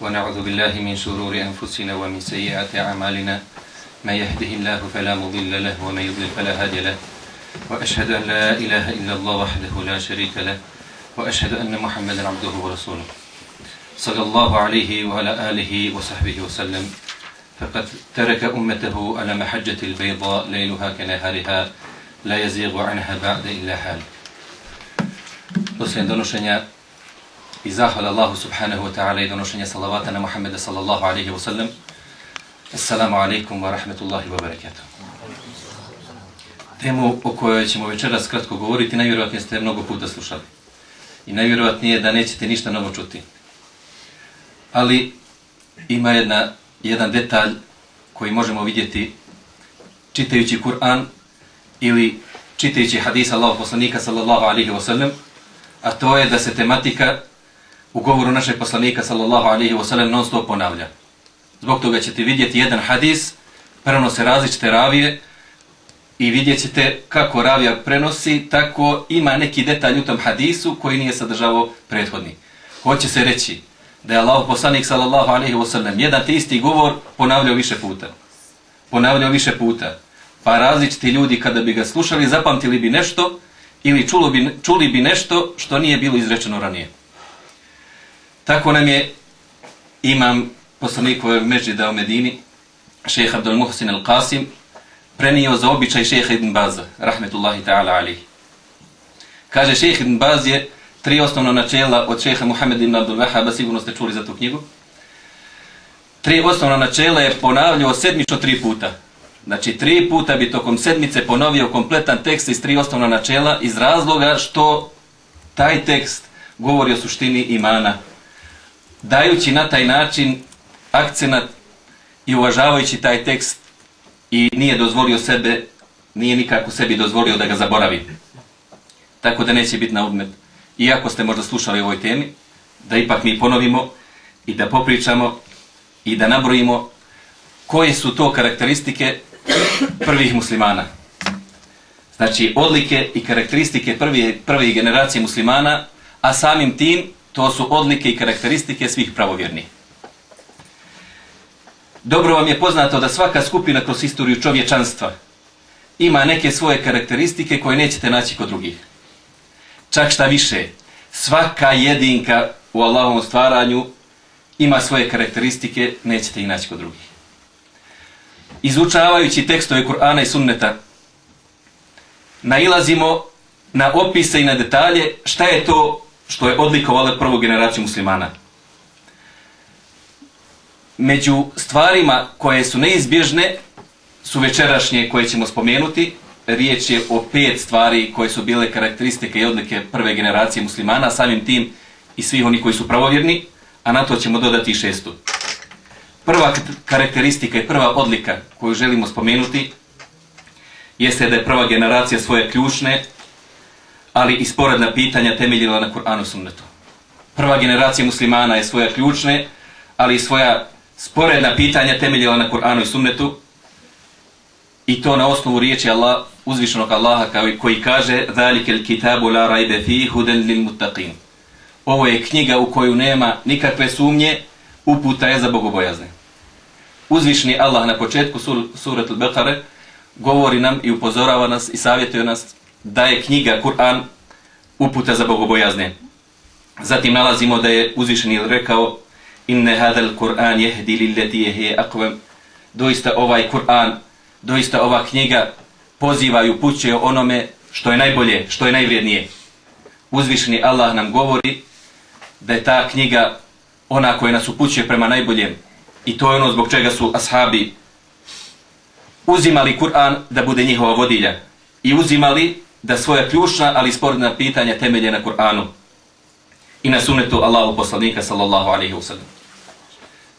ونعوذ بالله من شرور أنفسنا ومن سيئات أعمالنا. من يهده الله فلا مضل له ومن يضلل فلا هادي له. وأشهد أن لا إله إلا الله وحده لا شريك له. وأشهد أن محمدا عبده ورسوله. صلى الله عليه وعلى آله وصحبه وسلم. فقد ترك أمته على محجة البيضاء ليلها كنهارها. لا يزيغ عنها بعد إلا حال. Poslije donošenja i zahvala Allahu subhanahu wa ta'ala i donošenja salavata na Muhammeda sallallahu alaihi wa sallam. Assalamu alaikum wa rahmetullahi wa barakatuh. Temu o kojoj ćemo večeras kratko govoriti, najvjerovatnije ste mnogo puta slušali. I najvjerovatnije da nećete ništa novo čuti. Ali ima jedna, jedan detalj koji možemo vidjeti čitajući Kur'an ili čitajući hadisa Allahog poslanika sallallahu alaihi wa sallam, a to je da se tematika u govoru našeg poslanika sallallahu alaihi wa sallam non stop ponavlja. Zbog toga ćete vidjeti jedan hadis, prenose različite ravije i vidjet ćete kako ravija prenosi, tako ima neki detalj u tom hadisu koji nije sadržavao prethodni. Hoće se reći da je Allah poslanik sallallahu alaihi wa sallam jedan te isti govor ponavljao više puta. Ponavljao više puta. Pa različiti ljudi kada bi ga slušali zapamtili bi nešto ili čulo bi, čuli bi nešto što nije bilo izrečeno ranije. Tako nam je imam poslanikove međida u Medini, šeha Abdul Muhsin al-Qasim, prenio za običaj šeha Ibn Baza, rahmetullahi ta'ala alihi. Kaže, šeha Ibn Baz je tri osnovna načela od šeha Muhammed ibn Abdul Vahaba, sigurno ste čuli za tu knjigu. Tri osnovna načela je ponavljao sedmično tri puta. Znači, tri puta bi tokom sedmice ponovio kompletan tekst iz tri osnovna načela iz razloga što taj tekst govori o suštini imana. Dajući na taj način akcenat i uvažavajući taj tekst i nije dozvolio sebe, nije nikako sebi dozvolio da ga zaboravi. Tako da neće biti na odmet. Iako ste možda slušali o ovoj temi, da ipak mi ponovimo i da popričamo i da nabrojimo koje su to karakteristike prvih muslimana. Znači, odlike i karakteristike prvih, prvih generacije muslimana, a samim tim to su odlike i karakteristike svih pravovjernih. Dobro vam je poznato da svaka skupina kroz istoriju čovječanstva ima neke svoje karakteristike koje nećete naći kod drugih. Čak šta više, svaka jedinka u Allahovom stvaranju ima svoje karakteristike, nećete ih naći kod drugih. Izučavajući tekstove Kur'ana i Sunneta, nailazimo na opise i na detalje šta je to što je odlikovalo prvu generaciju muslimana. Među stvarima koje su neizbježne su večerašnje koje ćemo spomenuti. Riječ je o pet stvari koje su bile karakteristike i odlike prve generacije muslimana, samim tim i svih oni koji su pravovjerni, a na to ćemo dodati šestu. Prva karakteristika i prva odlika koju želimo spomenuti jeste da je prva generacija svoje ključne, ali i sporedna pitanja temeljila na Kur'anu sunnetu. Prva generacija muslimana je svoja ključne, ali i svoja sporedna pitanja temeljila na Kur'anu i sunnetu i to na osnovu riječi Allah, uzvišenog Allaha koji kaže ذَلِكَ الْكِتَابُ لَا رَيْبَ فِيهُ هُدًا لِلْمُتَّقِينَ Ovo je knjiga u koju nema nikakve sumnje, uputa je za bogobojazne. Uzvišni Allah na početku sur, surat al-Baqare govori nam i upozorava nas i savjetuje nas da je knjiga Kur'an uputa za bogobojazne. Zatim nalazimo da je uzvišeni rekao inne hadal Kur'an jehdi lilleti jehe akvem doista ovaj Kur'an doista ova knjiga poziva i upućuje onome što je najbolje, što je najvrijednije. Uzvišeni Allah nam govori da je ta knjiga ona koja nas upućuje prema najboljem. I to je ono zbog čega su ashabi uzimali Kur'an da bude njihova vodilja. I uzimali da svoja ključna, ali sporedna pitanja temelje na Kur'anu. I na sunetu Allahu poslanika sallallahu alaihi wa.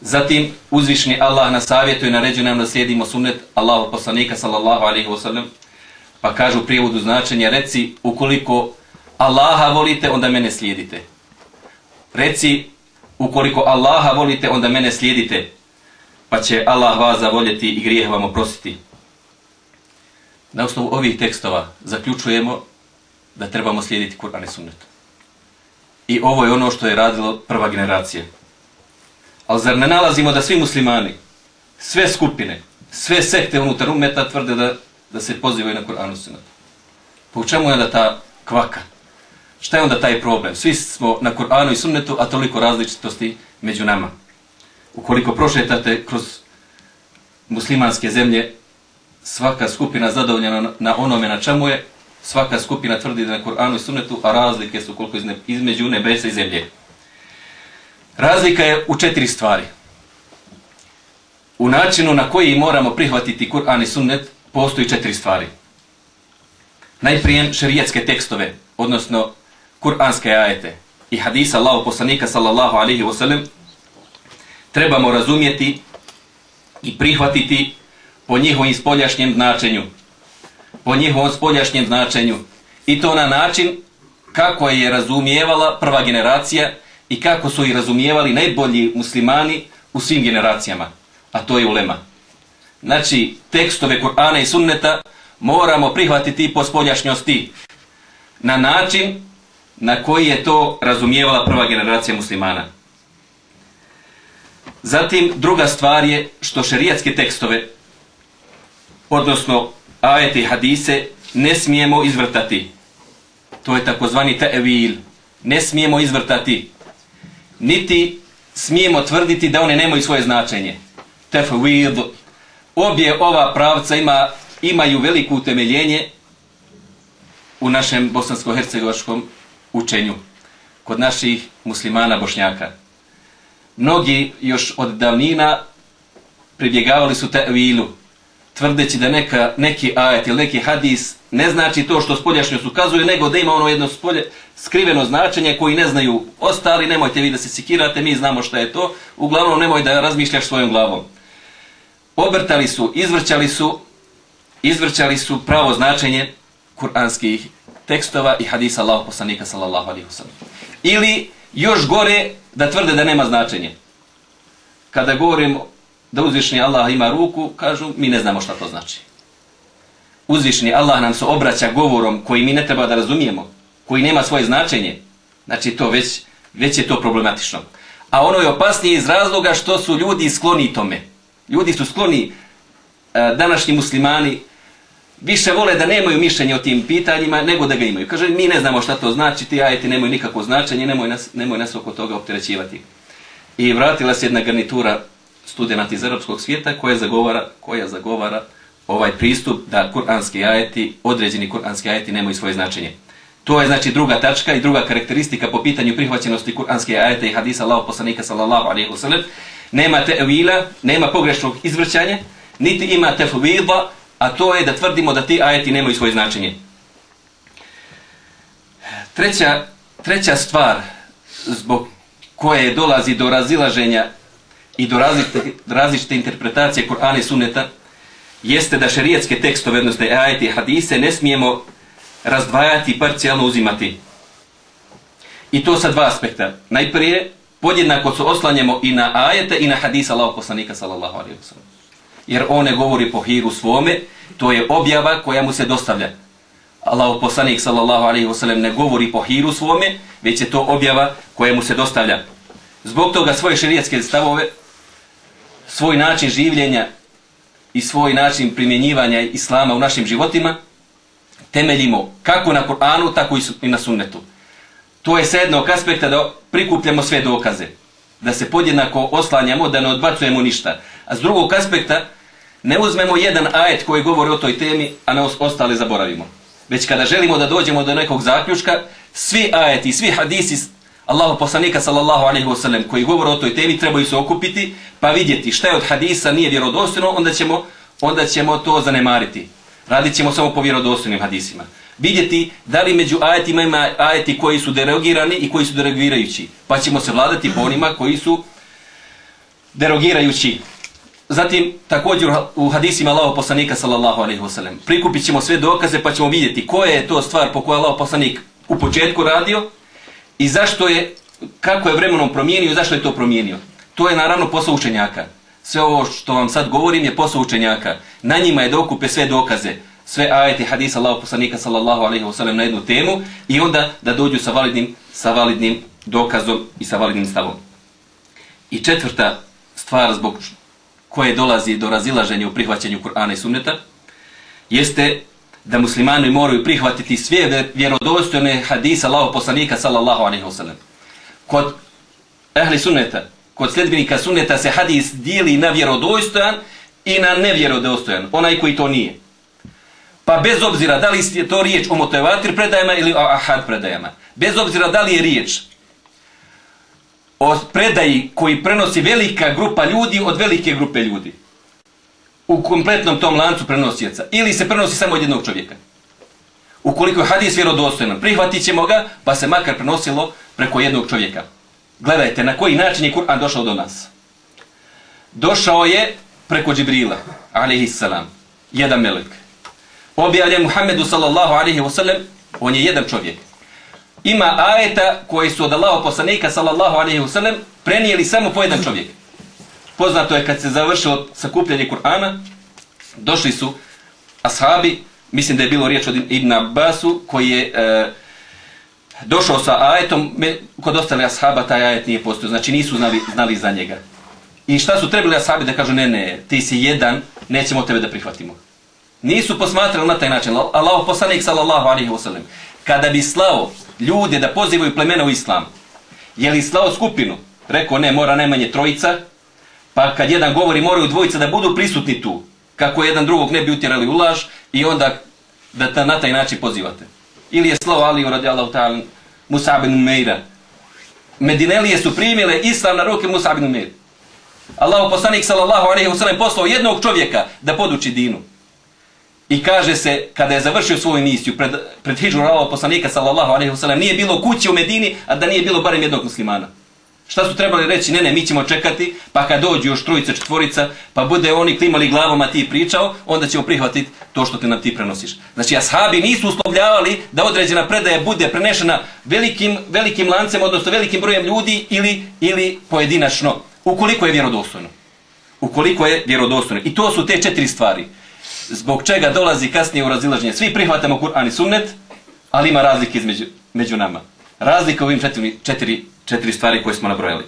Zatim uzvišni Allah na savjetuje i naređuje nam da slijedimo sunnet Allahu poslanika sallallahu alaihi wa. Pa kažu u prijevodu značenja, reci ukoliko Allaha volite, onda mene slijedite. Reci ukoliko Allaha volite, onda mene slijedite. Pa će Allah vas zavoljeti i grijeh vam oprostiti. Na osnovu ovih tekstova zaključujemo da trebamo slijediti Kur'an i sunnet. I ovo je ono što je radilo prva generacija. Ali zar ne nalazimo da svi muslimani, sve skupine, sve sekte unutar umeta tvrde da, da se pozivaju na Kur'an i sunnet? Po čemu je onda ta kvaka? Šta je onda taj problem? Svi smo na Kur'anu i sunnetu, a toliko različitosti među nama. Ukoliko prošetate kroz muslimanske zemlje, svaka skupina zadovoljena na onome na čemu je, svaka skupina tvrdi da na Kur'anu i sunnetu, a razlike su koliko između nebesa i zemlje. Razlika je u četiri stvari. U načinu na koji moramo prihvatiti Kur'an i sunnet, postoji četiri stvari. Najprije šerijetske tekstove, odnosno kuranske ajete i hadisa Allahu poslanika sallallahu alaihi ve sellem trebamo razumjeti i prihvatiti po njihovom spoljašnjem značenju. Po njihovom spoljašnjem značenju. I to na način kako je razumijevala prva generacija i kako su i razumijevali najbolji muslimani u svim generacijama. A to je ulema. Znači, tekstove Kur'ana i sunneta moramo prihvatiti po spoljašnjosti. Na način na koji je to razumijevala prva generacija muslimana. Zatim, druga stvar je što šerijatske tekstove, odnosno ajete i hadise, ne smijemo izvrtati. To je takozvani tevil. Ne smijemo izvrtati. Niti smijemo tvrditi da one nemaju svoje značenje. Tafwid. Obje ova pravca ima, imaju veliko utemeljenje u našem bosansko-hercegovačkom učenju kod naših muslimana bošnjaka. Mnogi još od davnina pribjegavali su tevilu, tvrdeći da neka, neki ajet ili neki hadis ne znači to što spoljašnjost ukazuje, nego da ima ono jedno spolje, skriveno značenje koji ne znaju ostali, nemojte vi da se sikirate, mi znamo šta je to, uglavnom nemoj da razmišljaš svojom glavom. Obrtali su, izvrćali su, izvrćali su pravo značenje kuranskih tekstova i hadisa Allahu poslanika sallallahu alaihi wasallam. Ili još gore da tvrde da nema značenje. Kada govorim da uzvišni Allah ima ruku, kažu mi ne znamo šta to znači. Uzvišni Allah nam se obraća govorom koji mi ne treba da razumijemo, koji nema svoje značenje. Znači to već, već je to problematično. A ono je opasnije iz razloga što su ljudi skloni tome. Ljudi su skloni, e, današnji muslimani, više vole da nemaju mišljenje o tim pitanjima nego da ga imaju. Kaže, mi ne znamo šta to znači, ti ajeti nemaju nikakvo značenje, nemoj nas, nemoj nas oko toga opterećivati. I vratila se jedna garnitura studenta iz arapskog svijeta koja zagovara, koja zagovara ovaj pristup da kuranski ajeti, određeni kuranski ajeti nemaju svoje značenje. To je znači druga tačka i druga karakteristika po pitanju prihvaćenosti kuranske ajete i hadisa Allahu poslanika sallallahu alejhi ve sellem. Nema te'vila, nema pogrešnog izvrćanja, niti ima tefvida, a to je da tvrdimo da ti ajeti nemaju svoje značenje. Treća, treća stvar zbog koje dolazi do razilaženja i do različite, različite interpretacije Kur'ana i Sunneta jeste da šerijetske tekstove, odnosno ajete i hadise, ne smijemo razdvajati i parcijalno uzimati. I to sa dva aspekta. Najprije, podjednako se oslanjamo i na ajete i na hadisa Allahog poslanika sallallahu alaihi wa sallam jer on ne govori po hiru svome, to je objava koja mu se dostavlja. Allahog poslanik sallallahu alaihi wasallam ne govori po hiru svome, već je to objava koja mu se dostavlja. Zbog toga svoje šerijetske stavove, svoj način življenja i svoj način primjenjivanja islama u našim životima, temeljimo kako na Kur'anu, tako i na sunnetu. To je sa jednog aspekta da prikupljamo sve dokaze, da se podjednako oslanjamo, da ne odbacujemo ništa. A s drugog aspekta, ne uzmemo jedan ajet koji govori o toj temi, a ne ostale zaboravimo. Već kada želimo da dođemo do nekog zaključka, svi ajeti, svi hadisi Allahu poslanika sallallahu alejhi ve sellem koji govore o toj temi trebaju se okupiti pa vidjeti šta je od hadisa nije vjerodostojno, onda ćemo onda ćemo to zanemariti. Radit ćemo samo po vjerodostojnim hadisima. Vidjeti da li među ajetima ima ajeti koji su derogirani i koji su derogirajući. Pa ćemo se vladati po onima koji su derogirajući. Zatim, također u hadisima Allaho poslanika sallallahu alaihi wa sallam, prikupit ćemo sve dokaze pa ćemo vidjeti koja je to stvar po kojoj Allaho poslanik u početku radio i zašto je, kako je vremenom promijenio i zašto je to promijenio. To je naravno posao učenjaka. Sve ovo što vam sad govorim je posao učenjaka. Na njima je da okupe sve dokaze, sve ajeti hadisa Allahu poslanika sallallahu alaihi wa sellem na jednu temu i onda da dođu sa validnim, sa validnim dokazom i sa validnim stavom. I četvrta stvar zbog koje dolazi do razilaženja u prihvaćanju Kur'ana i Sunneta, jeste da muslimani moraju prihvatiti sve vjerodostojne hadise Allaho poslanika sallallahu alaihi wa sallam. Kod ehli sunneta, kod sljedbenika sunneta se hadis dijeli na vjerodostojan i na nevjerodostojan, onaj koji to nije. Pa bez obzira da li je to riječ o motivatir predajama ili o ahad predajama, bez obzira da li je riječ o predaji koji prenosi velika grupa ljudi od velike grupe ljudi u kompletnom tom lancu prenosioca ili se prenosi samo od jednog čovjeka. Ukoliko je hadis vjerodostojan, prihvatit ćemo ga, pa se makar prenosilo preko jednog čovjeka. Gledajte, na koji način je Kur'an došao do nas. Došao je preko Džibrila, alaihissalam, jedan melek. Objavljen Muhammedu sallallahu alaihi wasallam, on je jedan čovjek ima ajeta koji su od Allaha poslanika sallallahu alejhi ve sellem prenijeli samo po jedan čovjek. Poznato je kad se završilo sakupljanje Kur'ana, došli su ashabi, mislim da je bilo riječ od Ibn Abbasu, koji je e, došao sa ajetom, me, kod ostale ashaba taj ajet nije postao, znači nisu znali, znali za njega. I šta su trebali ashabi da kažu, ne, ne, ti si jedan, nećemo tebe da prihvatimo. Nisu posmatrali na taj način. Allah poslanik sallallahu alaihi wa sallam, kada bi slao ljude da pozivaju plemena u islam. Je li slao skupinu? Rekao ne, mora najmanje trojica. Pa kad jedan govori, moraju dvojica da budu prisutni tu. Kako jedan drugog ne bi utjerali u laž i onda da ta, na taj način pozivate. Ili je slovo Aliju radi Allah ta'ala Musa bin Umeira. Medinelije su primile islam na ruke Musa bin Umeira. Allah poslanik sallallahu alaihi wa sellem poslao jednog čovjeka da poduči dinu. I kaže se, kada je završio svoju misiju pred, pred hijđu Allahu poslanika, sallallahu alaihi sellem nije bilo kuće u Medini, a da nije bilo barem jednog muslimana. Šta su trebali reći? Ne, ne, mi ćemo čekati, pa kad dođu još trojica, četvorica, pa bude oni klimali glavom, a ti pričao, onda ćemo prihvatiti to što ti nam ti prenosiš. Znači, ashabi nisu uslovljavali da određena predaja bude prenešena velikim, velikim lancem, odnosno velikim brojem ljudi ili, ili pojedinačno, ukoliko je vjerodostojno. Ukoliko je vjerodostojno. I to su te četiri stvari zbog čega dolazi kasnije u razilaženje. Svi prihvatamo Kur'an i sunnet, ali ima razlike između, među nama. Razlika u ovim četiri, četiri, četiri stvari koje smo nabrojali.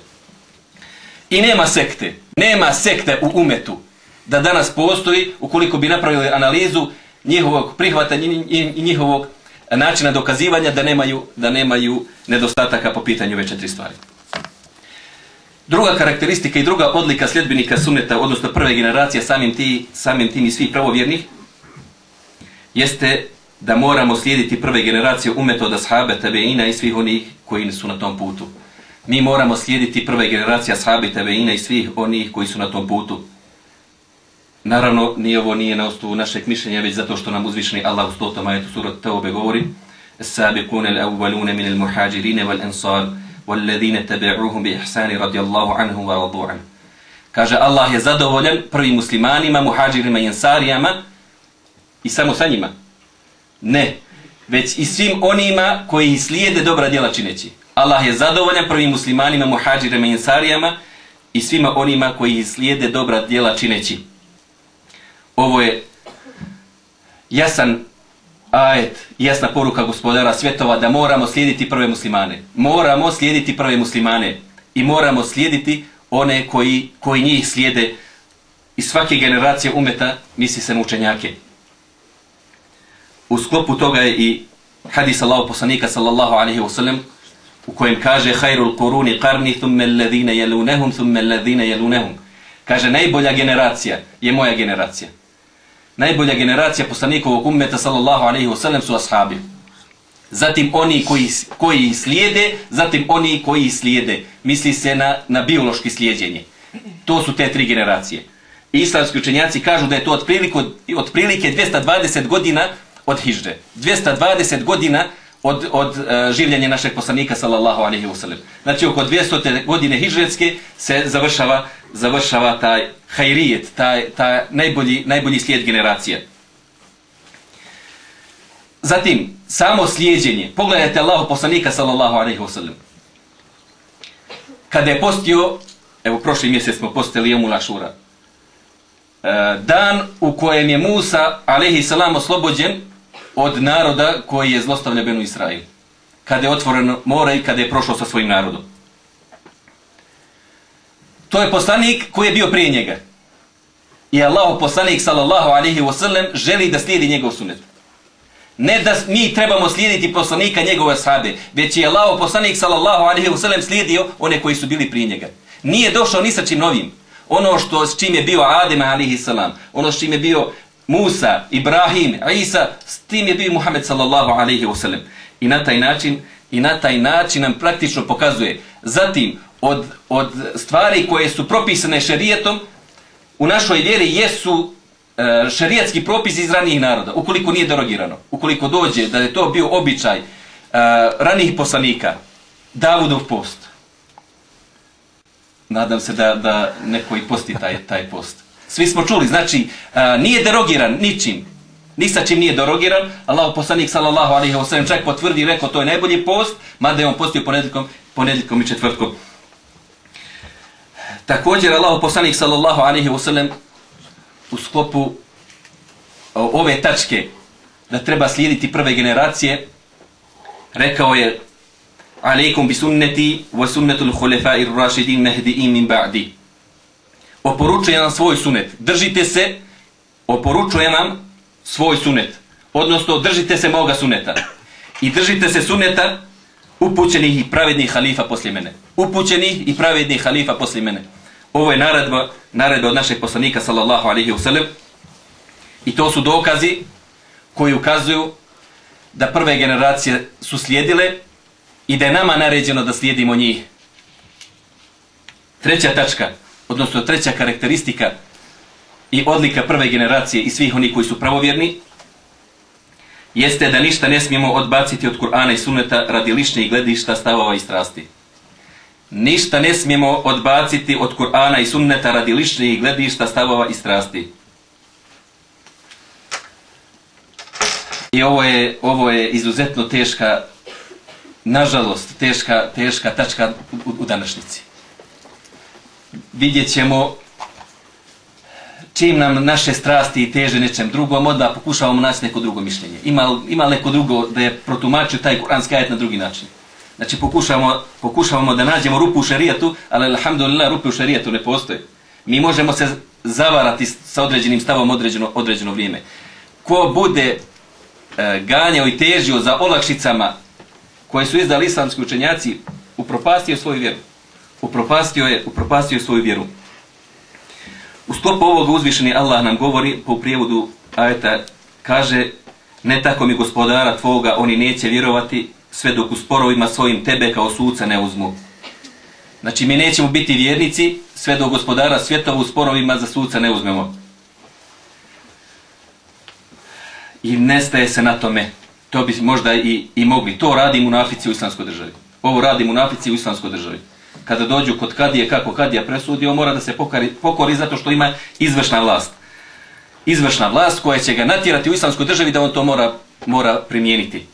I nema sekte, nema sekte u umetu da danas postoji ukoliko bi napravili analizu njihovog prihvata i njihovog načina dokazivanja da nemaju, da nemaju nedostataka po pitanju ove četiri stvari. Druga karakteristika i druga odlika sljedbenika sunneta, odnosno prve generacije samim, ti, samim tim i svih pravovjernih, jeste da moramo slijediti prve generacije umeta od ashabe, tabeina i svih onih koji su na tom putu. Mi moramo slijediti prve generacije ashabe, tabeina i svih onih koji su na tom putu. Naravno, ni ovo nije na osnovu našeg mišljenja, već zato što nam uzvišeni Allah u stotom ajetu surat Teobe govori Sabiqun al-awwaluna min al-muhajirin wal-ansar والذين تبعوهم بإحسان رضي الله عنهم ورضوا عنه Kaže, Allah je zadovoljan prvim muslimanima, muhađirima i ensarijama i samo sa njima. Ne, već i svim onima koji slijede dobra djela čineći. Allah je zadovoljan prvim muslimanima, muhađirima i ensarijama i svima onima koji slijede dobra djela čineći. Ovo je jasan ajet, jasna poruka gospodara svjetova da moramo slijediti prve muslimane. Moramo slijediti prve muslimane i moramo slijediti one koji, koji njih slijede iz svake generacije umeta, misli se mučenjake. U sklopu toga je i hadis Allahu poslanika sallallahu alaihi wa sallam u kojem kaže hajrul kuruni qarni thumme alladhina yalunahum thumme alladhina yalunahum Kaže, najbolja generacija je moja generacija. Najbolja generacija poslanikovog ummeta, sallallahu alaihi wasallam, su ashabi. Zatim oni koji, koji slijede, zatim oni koji slijede. Misli se na, na biološki slijedjenje. To su te tri generacije. Islamski učenjaci kažu da je to otprilike, otprilike 220 godina od hidže 220 godina od, od e, življenja našeg poslanika sallallahu alaihi wa sallam. Znači oko 200 godine hižretske se završava, završava taj hajrijet, taj, taj najbolji, najbolji slijed generacije. Zatim, samo slijedjenje. Pogledajte Allahu poslanika sallallahu alaihi wa sallam. Kada je postio, evo prošli mjesec smo postili Jomul Ašura, e, dan u kojem je Musa alaihi salam oslobođen od naroda koji je zlostavlja Benu Israil. Kada je otvoreno more i kada je prošao sa svojim narodom. To je poslanik koji je bio prije njega. I Allah poslanik sallallahu alaihi wa sallam želi da slijedi njegov sunet. Ne da mi trebamo slijediti poslanika njegove sahabe, već je Allah poslanik sallallahu alaihi wa sallam slijedio one koji su bili prije njega. Nije došao ni sa čim novim. Ono što s čim je bio Adem alaihi salam, ono s čim je bio Musa, Ibrahim, Isa, s tim je bio Muhammed sallallahu alaihi wa sallam. I na taj način, i na taj način nam praktično pokazuje. Zatim, od, od stvari koje su propisane šerijetom, u našoj vjeri jesu e, šerijatski propis iz ranijih naroda, ukoliko nije derogirano. Ukoliko dođe da je to bio običaj e, ranijih poslanika, Davudov post. Nadam se da, da neko i posti taj, taj post. Svi smo čuli, znači, a, nije derogiran ničim. Ni sa čim nije derogiran. Allah poslanik sallallahu alaihi wa sallam čak potvrdi i rekao to je najbolji post, mada je on postio ponedjeljkom, ponedjeljkom i četvrtkom. Također Allah poslanik sallallahu alaihi wa sallam u sklopu ove tačke da treba slijediti prve generacije rekao je alaikum bi sunneti wa sunnetul hulefa ir rašidin min ba'di oporučuje nam svoj sunet. Držite se, oporučuje nam svoj sunet. Odnosno, držite se moga suneta. I držite se suneta upućenih i pravednih halifa poslije mene. Upućenih i pravednih halifa poslije mene. Ovo je naredba, naredba od našeg poslanika, sallallahu alaihi wasallam. I to su dokazi koji ukazuju da prve generacije su slijedile i da je nama naređeno da slijedimo njih. Treća tačka odnosno treća karakteristika i odlika prve generacije i svih onih koji su pravovjerni, jeste da ništa ne smijemo odbaciti od Kur'ana i Sunneta radi lišnje gledišta, stavova i strasti. Ništa ne smijemo odbaciti od Kur'ana i Sunneta radi lišnje gledišta, stavova i strasti. I ovo je, ovo je izuzetno teška, nažalost, teška, teška tačka u, u današnjici vidjet ćemo čim nam naše strasti i teže nečem drugom, onda pokušavamo naći neko drugo mišljenje. Ima, ima neko drugo da je protumačio taj kuranski ajet na drugi način. Znači pokušavamo, pokušavamo da nađemo rupu u šarijetu, ali alhamdulillah rupe u šarijetu ne postoje. Mi možemo se zavarati sa određenim stavom određeno, određeno vrijeme. Ko bude e, ganjao i težio za olakšicama koje su izdali islamski učenjaci, upropastio svoju vjeru upropastio je, upropastio je svoju vjeru. U sklopu ovoga uzvišeni Allah nam govori po prijevodu ajeta, kaže ne tako mi gospodara tvoga, oni neće vjerovati sve dok u sporovima svojim tebe kao suca ne uzmu. Znači mi nećemo biti vjernici sve dok gospodara svjetova u sporovima za suca ne uzmemo. I nestaje se na tome. To bi možda i, i mogli. To radi munafici u islamskoj državi. Ovo radi munafici u islamskoj državi kada dođu kod kadije, kako kadija presudi, on mora da se pokari, pokori zato što ima izvršna vlast. Izvršna vlast koja će ga natjerati u islamskoj državi da on to mora, mora primijeniti.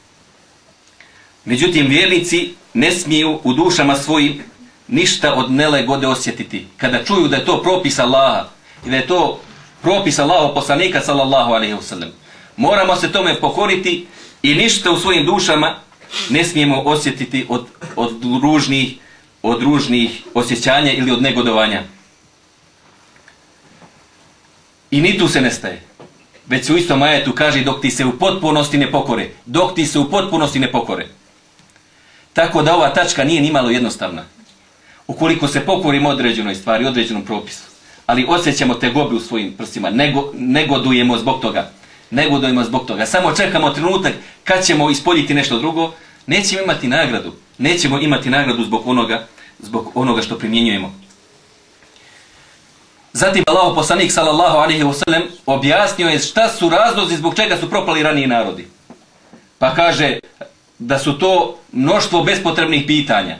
Međutim, vjernici ne smiju u dušama svojim ništa od nelegode osjetiti. Kada čuju da je to propis Allaha i da je to propis Allaha poslanika sallallahu alaihi wasallam, moramo se tome pokoriti i ništa u svojim dušama ne smijemo osjetiti od, od ružnih od ružnih osjećanja ili od negodovanja. I ni tu se nestaje. Već se u istom ajetu kaže dok ti se u potpunosti ne pokore. Dok ti se u potpunosti ne pokore. Tako da ova tačka nije ni malo jednostavna. Ukoliko se pokorimo određenoj stvari, određenom propisu, ali osjećamo te gobi u svojim prsima, nego, negodujemo zbog toga. Negodujemo zbog toga. Samo čekamo trenutak kad ćemo ispoljiti nešto drugo, nećemo imati nagradu. Nećemo imati nagradu zbog onoga, zbog onoga što primjenjujemo. Zatim Allah poslanik sallallahu alaihi wasallam objasnio je šta su razlozi zbog čega su propali raniji narodi. Pa kaže da su to mnoštvo bespotrebnih pitanja.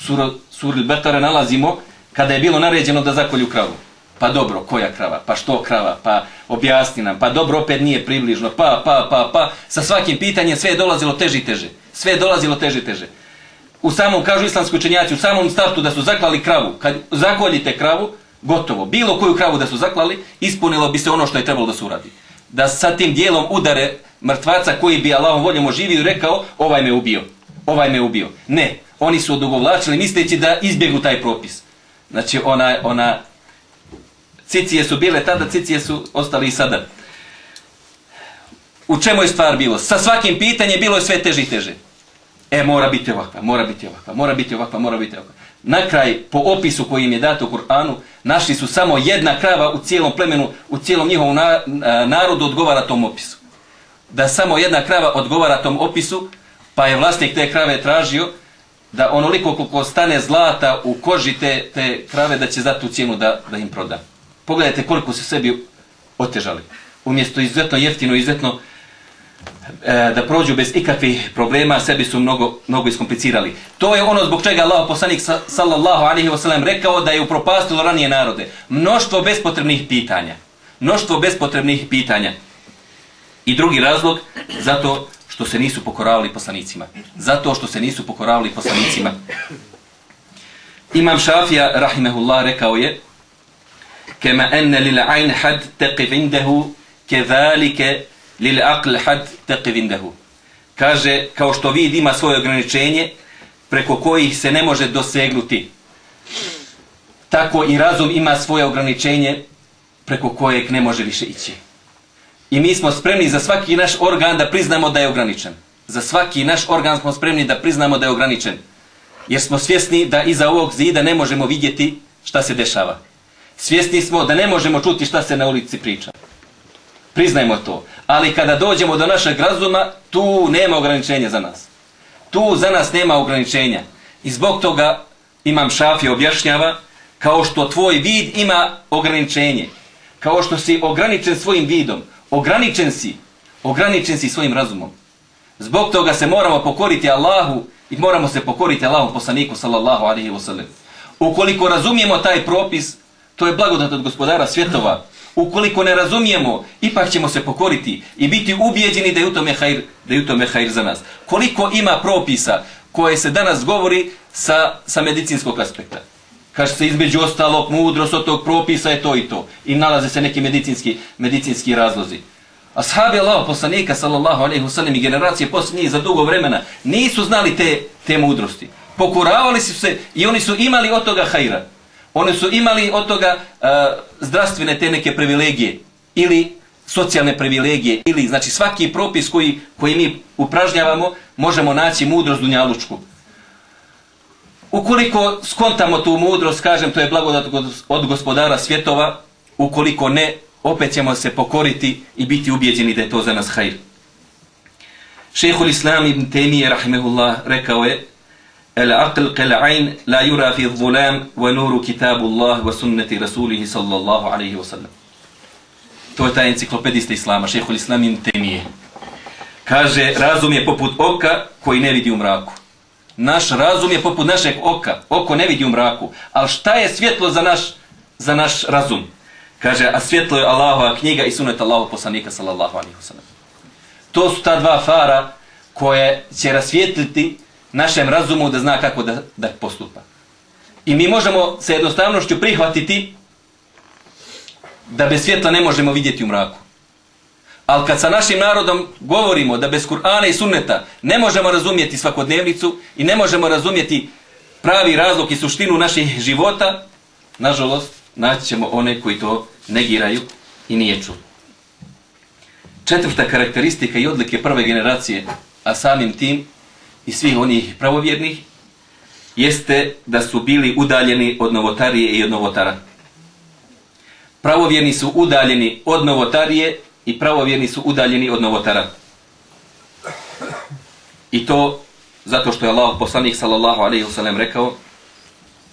Sur, sur Betara nalazimo kada je bilo naređeno da zakolju kravu. Pa dobro, koja krava? Pa što krava? Pa objasni nam. Pa dobro, opet nije približno. Pa, pa, pa, pa. Sa svakim pitanjem sve je dolazilo teže i teže. Sve je dolazilo teže i teže. U samom, kažu islamski učenjaci, u samom startu da su zaklali kravu. Kad zakoljite kravu, gotovo. Bilo koju kravu da su zaklali, ispunilo bi se ono što je trebalo da se uradi. Da sa tim dijelom udare mrtvaca koji bi Allahom voljom oživio i rekao, ovaj me ubio. Ovaj me ubio. Ne, oni su odugovlačili misleći da izbjegu taj propis. Znači, ona, ona, cicije su bile tada, cicije su ostali i sada. U čemu je stvar bilo? Sa svakim pitanjem bilo je sve teže i teže. E, mora biti ovakva, mora biti ovakva, mora biti ovakva, mora biti ovakva. Na kraj, po opisu koji im je dato u Kur'anu, našli su samo jedna krava u cijelom plemenu, u cijelom njihovom na, narodu odgovara tom opisu. Da samo jedna krava odgovara tom opisu, pa je vlasnik te krave tražio da onoliko koliko stane zlata u koži te, te krave, da će za tu cijenu da, da im proda. Pogledajte koliko su sebi otežali. Umjesto izuzetno jeftino, izuzetno e, da prođu bez ikakvih problema, sebi su mnogo, mnogo iskomplicirali. To je ono zbog čega Allah poslanik sallallahu alaihi wasallam rekao da je upropastilo ranije narode. Mnoštvo bespotrebnih pitanja. Mnoštvo bespotrebnih pitanja. I drugi razlog, zato što se nisu pokoravali poslanicima. Zato što se nisu pokoravali poslanicima. Imam Šafija, rahimehullah, rekao je كما أن للعين حد تقف عنده كذلك للعقل حد تقف عنده kaže kao što vid ima svoje ograničenje preko kojih se ne može dosegnuti. Tako i razum ima svoje ograničenje preko kojeg ne može više ići. I mi smo spremni za svaki naš organ da priznamo da je ograničen. Za svaki naš organ smo spremni da priznamo da je ograničen. Jer smo svjesni da iza ovog zida ne možemo vidjeti šta se dešava. Svjesni smo da ne možemo čuti šta se na ulici priča. Priznajmo to. Ali kada dođemo do našeg razuma, tu nema ograničenja za nas. Tu za nas nema ograničenja. I zbog toga imam Šafi objašnjava kao što tvoj vid ima ograničenje. Kao što si ograničen svojim vidom. Ograničen si. Ograničen si svojim razumom. Zbog toga se moramo pokoriti Allahu i moramo se pokoriti Allahom poslaniku sallallahu alaihi wa sallam. Ukoliko razumijemo taj propis, To je blagodat od gospodara svjetova. Ukoliko ne razumijemo, ipak ćemo se pokoriti i biti ubijeđeni da je u tome hajr, da je u tome hajr za nas. Koliko ima propisa koje se danas govori sa, sa medicinskog aspekta. Kaže se između ostalog mudrost od tog propisa je to i to. I nalaze se neki medicinski, medicinski razlozi. Ashabi Allah, poslanika sallallahu alaihi wasallam i generacije posljednjih za dugo vremena nisu znali te, te mudrosti. Pokuravali su se i oni su imali od toga hajra. Oni su imali od toga uh, zdravstvene te neke privilegije ili socijalne privilegije ili znači svaki propis koji, koji mi upražnjavamo možemo naći mudrost dunjalučku. Ukoliko skontamo tu mudrost, kažem, to je blagodat od gospodara svjetova, ukoliko ne, opet ćemo se pokoriti i biti ubjeđeni da je to za nas hajr. Šehul Islam ibn Temije, rahimehullah, rekao je, العقل كالعين لا يرى في الظلام ونور كتاب الله وسنة رسوله صلى الله عليه وسلم To je taj enciklopedista Islama, šehhul Islam im temije. Kaže, razum je poput oka koji ne vidi u mraku. Naš razum je poput našeg oka. Oko ne vidi u mraku. Ali šta je svjetlo za naš, za naš razum? Kaže, a svjetlo je Allahova knjiga i sunet Allahu poslanika sallallahu alaihi wa sallam. To su ta dva fara koje će rasvjetliti našem razumu da zna kako da, da postupa. I mi možemo sa jednostavnošću prihvatiti da bez svjetla ne možemo vidjeti u mraku. Ali kad sa našim narodom govorimo da bez Kur'ana i sunneta ne možemo razumjeti svakodnevnicu i ne možemo razumjeti pravi razlog i suštinu naših života, nažalost, naći ćemo one koji to negiraju i nije ču. Četvrta karakteristika i odlike prve generacije, a samim tim i svih onih pravovjernih, jeste da su bili udaljeni od novotarije i od novotara. pravovjerni su udaljeni od novotarije i pravovjerni su udaljeni od novotara. I to zato što je Allah poslanik sallallahu alejhi ve sellem rekao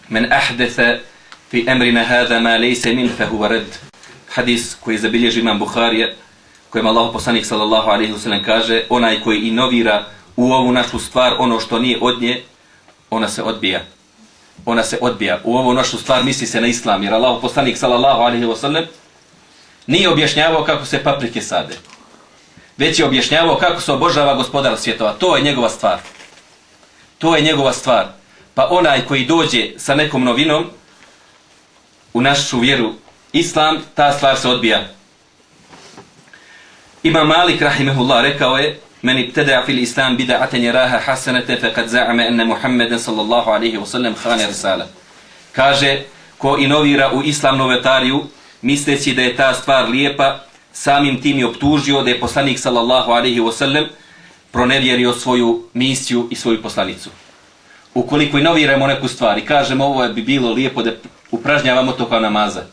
men ahdatha fi amrina hada ma laysa min fa huwa hadis koji zabilježi imam Buharija kojem Allah poslanik sallallahu alejhi ve sellem kaže onaj koji inovira u ovu našu stvar ono što nije od nje ona se odbija ona se odbija u ovu našu stvar misli se na islam jer Allah poslanik sallallahu alejhi ve sellem nije objašnjavao kako se paprike sade već je objašnjavao kako se obožava gospodar svjetova to je njegova stvar To je njegova stvar. Pa onaj koji dođe sa nekom novinom u našu vjeru islam, ta stvar se odbija. Ima Malik rahimehullah rekao je Men ابتدع في islam بدعة yaraha حسنة faqad za'ama anna محمد sallallahu alayhi wa sallam خان رسالة Kaže ko inovira u islam novetariju misleći da je ta stvar lijepa samim tim je optužio da je poslanik sallallahu alayhi wa sallam pronevjerio svoju misiju i svoju poslanicu. Ukoliko inoviramo neku stvar i kažemo ovo bi bilo lijepo da upražnjavamo to kao namaza.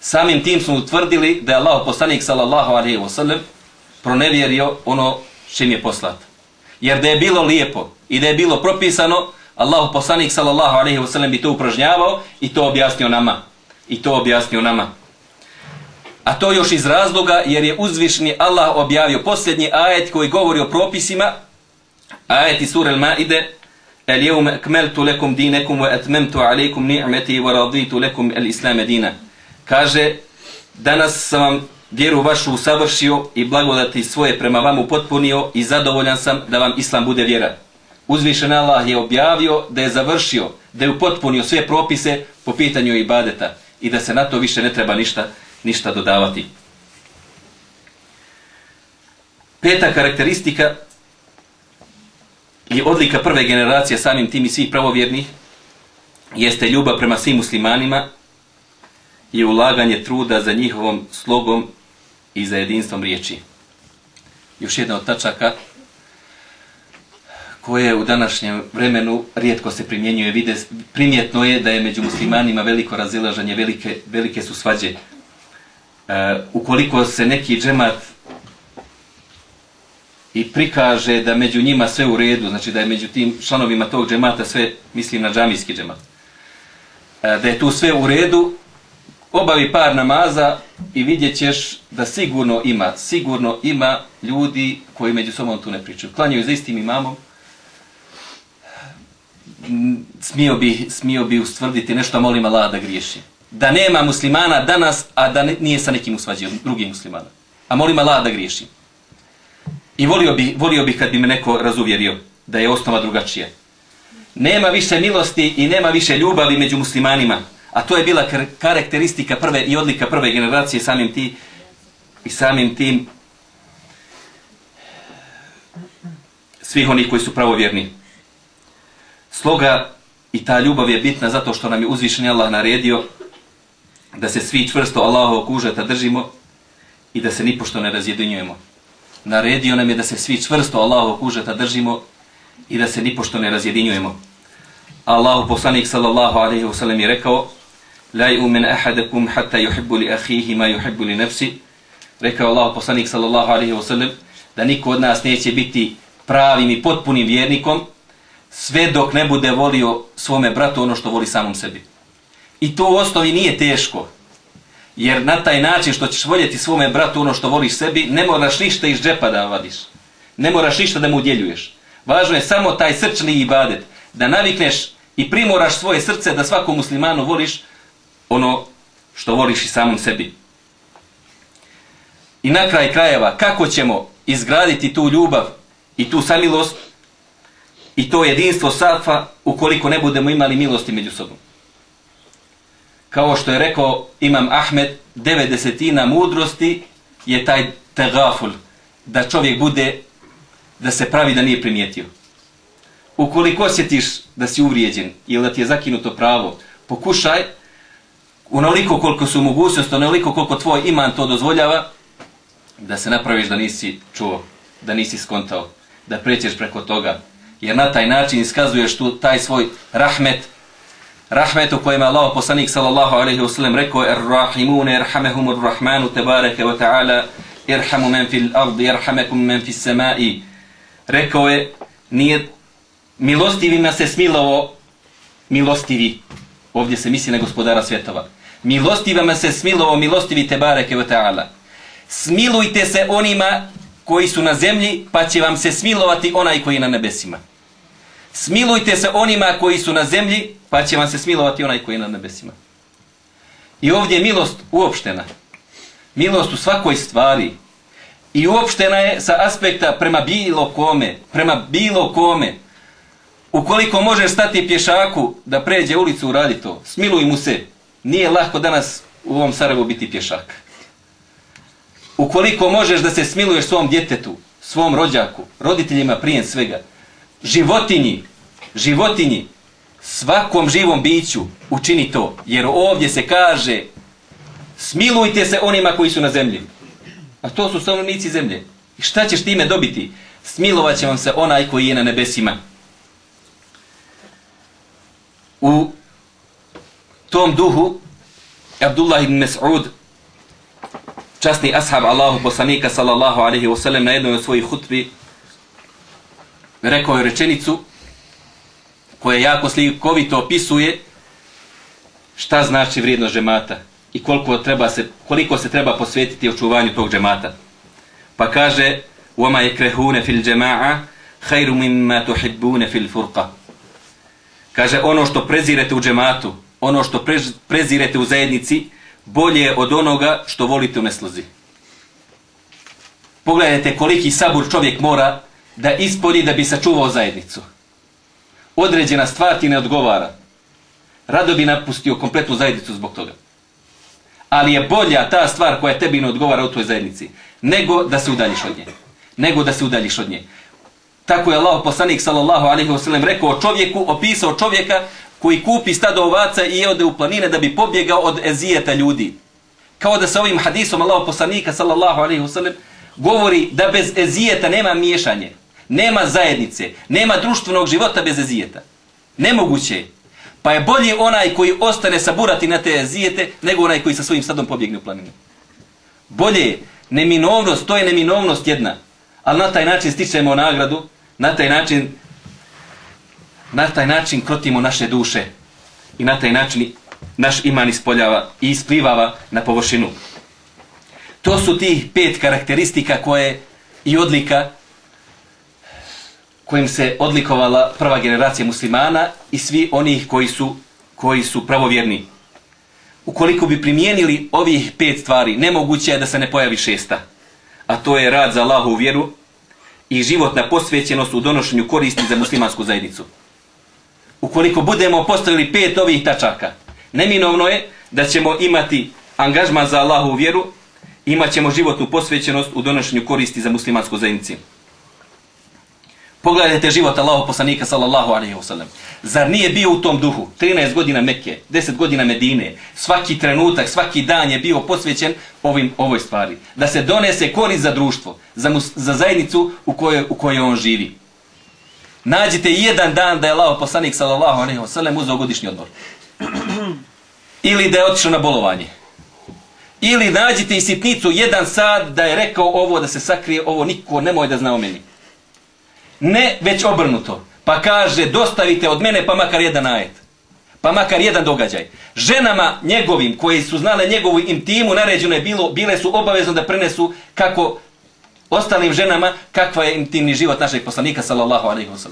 Samim tim smo utvrdili da je Allah poslanik sallallahu alaihi wa sallam pronevjerio ono čim je poslat. Jer da je bilo lijepo i da je bilo propisano, Allahu poslanik sallallahu alejhi ve sellem bi to upražnjavao i to objasnio nama. I to objasnio nama. A to još iz razloga jer je uzvišni Allah objavio posljednji ajet koji govori o propisima. Ajet iz sure Al-Ma'ide. El jevme ekmeltu lekum dinekum wa etmemtu alaikum ni'meti wa raditu lekum el islame dina. Kaže, danas sam vam vjeru vašu usavršio i blagodati svoje prema vam upotpunio i zadovoljan sam da vam islam bude vjera. Uzvišen Allah je objavio da je završio, da je upotpunio sve propise po pitanju ibadeta i da se na to više ne treba ništa ništa dodavati. Peta karakteristika i odlika prve generacije samim tim i svih pravovjernih jeste ljubav prema svim muslimanima i ulaganje truda za njihovom slogom i za jedinstvom riječi. Još jedna od tačaka koje u današnjem vremenu rijetko se primjenjuje. Vide, primjetno je da je među muslimanima veliko razilažanje, velike, velike su svađe uh, ukoliko se neki džemat i prikaže da među njima sve u redu, znači da je među tim članovima tog džemata sve, mislim na džamijski džemat, e, da je tu sve u redu, obavi par namaza i vidjet ćeš da sigurno ima, sigurno ima ljudi koji među sobom tu ne pričaju. Klanjaju za istim imamom, smio bi, smio bi ustvrditi nešto, molim Allah da griješi da nema muslimana danas, a da nije sa nekim usvađio, drugim muslimana. A molim Allah da griješi. I volio bi, volio bi kad bi me neko razuvjerio da je osnova drugačija. Nema više milosti i nema više ljubavi među muslimanima. A to je bila karakteristika prve i odlika prve generacije samim ti i samim tim svih onih koji su pravovjerni. Sloga i ta ljubav je bitna zato što nam je uzvišen Allah naredio da se svi čvrsto Allahovog užeta držimo i da se nipošto ne razjedinjujemo. Naredio nam je da se svi čvrsto Allahovog užeta držimo i da se nipošto ne razjedinjujemo. Allahu poslanik sallallahu alaihi wa sallam je rekao La yu'min ahadakum hatta yuhibbu li akhihi ma yuhibbu li nafsi. Rekao Allah poslanik sallallahu alaihi ve sellem da niko od nas neće biti pravim i potpunim vjernikom sve dok ne bude volio svome bratu ono što voli samom sebi. I to u osnovi nije teško. Jer na taj način što ćeš voljeti svome bratu ono što voliš sebi, ne moraš ništa iz džepa da vadiš. Ne moraš ništa da mu udjeljuješ. Važno je samo taj srčni ibadet. Da navikneš i primoraš svoje srce da svakom muslimanu voliš ono što voliš i samom sebi. I na kraj krajeva, kako ćemo izgraditi tu ljubav i tu samilost i to jedinstvo safa ukoliko ne budemo imali milosti među sobom kao što je rekao Imam Ahmed, devedesetina mudrosti je taj tegaful, da čovjek bude, da se pravi da nije primijetio. Ukoliko osjetiš da si uvrijeđen ili da ti je zakinuto pravo, pokušaj, onoliko koliko su mogućnost, onoliko koliko tvoj iman to dozvoljava, da se napraviš da nisi čuo, da nisi skontao, da prećeš preko toga. Jer na taj način iskazuješ tu taj svoj rahmet, rahmet u kojem je Allah poslanik sallallahu alaihi wasallam rekao Errahimune, irhamehumur rahmanu tebareke wa ta'ala irhamu men fil ardi irhamekum men fil samai. Rekao je nije milostivima se smilovo milostivi. Ovdje se misli na gospodara svjetova. Milostivama se smilovo milostivi tebareke wa ta'ala smilujte se onima koji su na zemlji pa će vam se smilovati onaj koji je na nebesima smilujte se onima koji su na zemlji pa će vam se smilovati onaj koji je na nebesima i ovdje je milost uopštena milost u svakoj stvari i uopštena je sa aspekta prema bilo kome, prema bilo kome. Ukoliko možeš stati pješaku da pređe ulicu, uradi to. Smiluj mu se. Nije lahko danas u ovom Sarajevu biti pješak. Ukoliko možeš da se smiluješ svom djetetu, svom rođaku, roditeljima prije svega, životinji, životinji, svakom živom biću učini to. Jer ovdje se kaže smilujte se onima koji su na zemlji. A to su stanovnici zemlje. I šta ćeš time dobiti? Smilovat će vam se onaj koji je na nebesima. U tom duhu Abdullah ibn Mas'ud časni ashab Allahu poslanika sallallahu alaihi wa sallam na jednoj od svojih hutbi rekao je rečenicu koja jako slikovito opisuje šta znači vrijednost džemata i koliko treba se koliko se treba posvetiti očuvanju tog džemata. Pa kaže: "Wa ma yakrahuna fil jama'a khairu mimma tuhibbuna fil furqa." Kaže ono što prezirete u džematu, ono što prezirete u zajednici, bolje od onoga što volite u neslozi. Pogledajte koliki sabur čovjek mora da ispolji da bi sačuvao zajednicu. Određena stvar ti ne odgovara. Rado bi napustio kompletnu zajednicu zbog toga ali je bolja ta stvar koja tebi ne odgovara u tvojoj zajednici, nego da se udaljiš od nje. Nego da se udaljiš od nje. Tako je Allah poslanik sallallahu alaihi sellem rekao o čovjeku, opisao čovjeka koji kupi stado ovaca i ode u planine da bi pobjegao od ezijeta ljudi. Kao da se ovim hadisom Allah poslanika sallallahu alaihi wasallam govori da bez ezijeta nema miješanje, nema zajednice, nema društvenog života bez ezijeta. Nemoguće je. Pa je bolji onaj koji ostane saburati na te ezijete nego onaj koji sa svojim stadom pobjegne u planinu. Bolje je, neminovnost, to je neminovnost jedna. Ali na taj način stičemo nagradu, na taj način na taj način krotimo naše duše i na taj način naš iman ispoljava i isplivava na površinu. To su tih pet karakteristika koje i odlika kojim se odlikovala prva generacija muslimana i svi onih koji su, koji su pravovjerni. Ukoliko bi primijenili ovih pet stvari, nemoguće je da se ne pojavi šesta. A to je rad za Allahovu vjeru i životna posvećenost u donošenju koristi za muslimansku zajednicu. Ukoliko budemo postavili pet ovih tačaka, neminovno je da ćemo imati angažman za Allahu vjeru, imat ćemo životnu posvećenost u donošenju koristi za muslimansku zajednicu. Pogledajte život Allahov poslanika sallallahu alejhi ve sellem. Zar nije bio u tom duhu? 13 godina Mekke, 10 godina Medine. Svaki trenutak, svaki dan je bio posvećen ovim ovoj stvari. Da se donese korist za društvo, za, mus, za zajednicu u kojoj, u kojoj on živi. Nađite jedan dan da je Allah poslanik sallallahu alejhi ve sellem uzeo godišnji odmor. Ili da je otišao na bolovanje. Ili nađite i sitnicu jedan sad da je rekao ovo da se sakrije, ovo niko nemoj da zna o meni. Ne, već obrnuto. Pa kaže, dostavite od mene pa makar jedan ajet. Pa makar jedan događaj. Ženama njegovim, koji su znale njegovu intimu, naređeno je bilo, bile su obavezno da prenesu kako ostalim ženama, kakva je intimni život našeg poslanika, sallallahu alaihi wa.